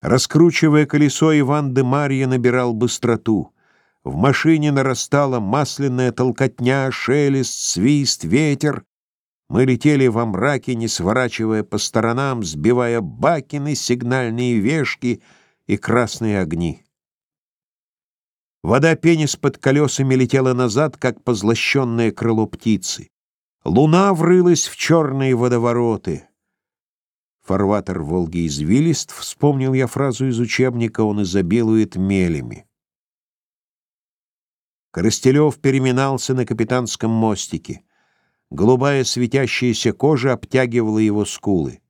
Раскручивая колесо, Иван де Марья набирал быстроту. В машине нарастала масляная толкотня, шелест, свист, ветер. Мы летели во мраке, не сворачивая по сторонам, сбивая бакины, сигнальные вешки и красные огни. Вода пенис под колесами летела назад, как позлощенное крыло птицы. Луна врылась в черные водовороты. Фарватер Волги извилист, вспомнил я фразу из учебника, он изобилует мелями. Коростелев переминался на капитанском мостике. Голубая светящаяся кожа обтягивала его скулы.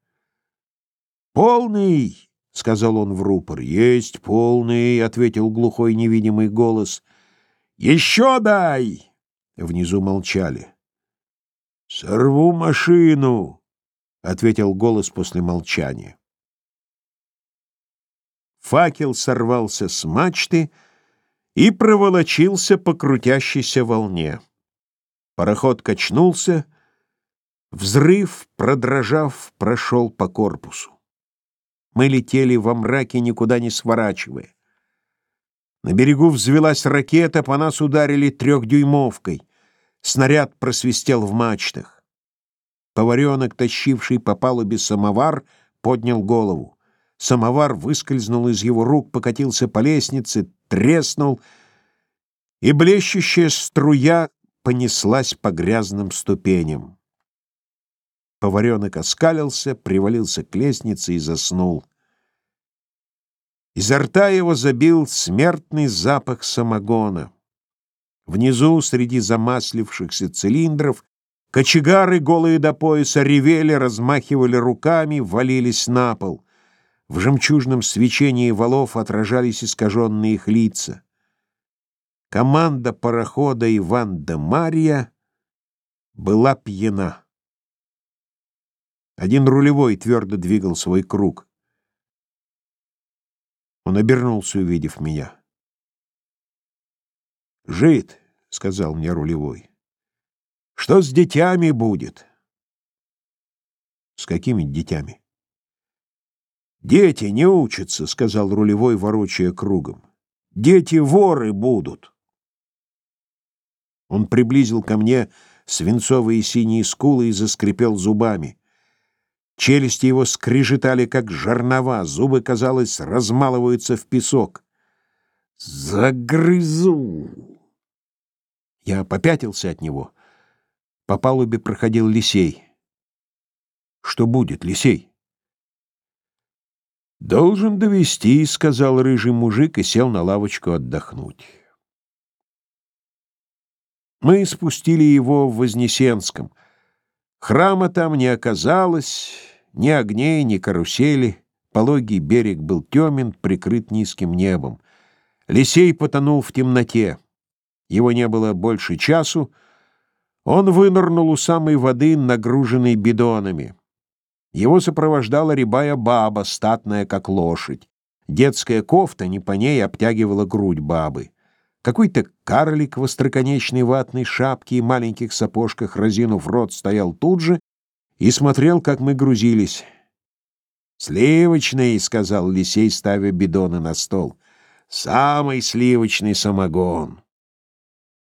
«Полный!» — сказал он в рупор. «Есть полный!» — ответил глухой невидимый голос. «Еще дай!» Внизу молчали. «Сорву машину!» — ответил голос после молчания. Факел сорвался с мачты и проволочился по крутящейся волне. Пароход качнулся, взрыв, продрожав, прошел по корпусу. Мы летели во мраке, никуда не сворачивая. На берегу взвелась ракета, по нас ударили трехдюймовкой. Снаряд просвистел в мачтах. Поваренок, тащивший по палубе самовар, поднял голову. Самовар выскользнул из его рук, покатился по лестнице, треснул, и блещущая струя понеслась по грязным ступеням. Поваренок оскалился, привалился к лестнице и заснул. Изо рта его забил смертный запах самогона. Внизу, среди замаслившихся цилиндров, Кочегары, голые до пояса, ревели, размахивали руками, валились на пол. В жемчужном свечении валов отражались искаженные их лица. Команда парохода Иван де Марья была пьяна. Один рулевой твердо двигал свой круг. Он обернулся, увидев меня. «Жид», — сказал мне рулевой. Что с детьми будет? С какими детьми? Дети не учатся, сказал рулевой, ворочая кругом. Дети воры будут. Он приблизил ко мне свинцовые синие скулы и заскрипел зубами. Челюсти его скрежетали, как жернова, зубы, казалось, размалываются в песок. «Загрызу!» Я попятился от него — по палубе проходил Лисей. «Что будет, Лисей?» «Должен довести, сказал рыжий мужик и сел на лавочку отдохнуть. Мы спустили его в Вознесенском. Храма там не оказалось, ни огней, ни карусели. Пологий берег был темен, прикрыт низким небом. Лисей потонул в темноте. Его не было больше часу, он вынырнул у самой воды, нагруженной бидонами. Его сопровождала рябая баба, статная как лошадь. Детская кофта не по ней обтягивала грудь бабы. Какой-то карлик в остроконечной ватной шапке и маленьких сапожках, разинув рот, стоял тут же и смотрел, как мы грузились. «Сливочный», — сказал Лисей, ставя бидоны на стол. «Самый сливочный самогон».